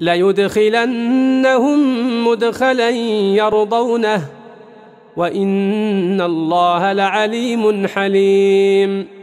ليدخلنهم مدخلا يرضونه. وإن الله لعليم حليم.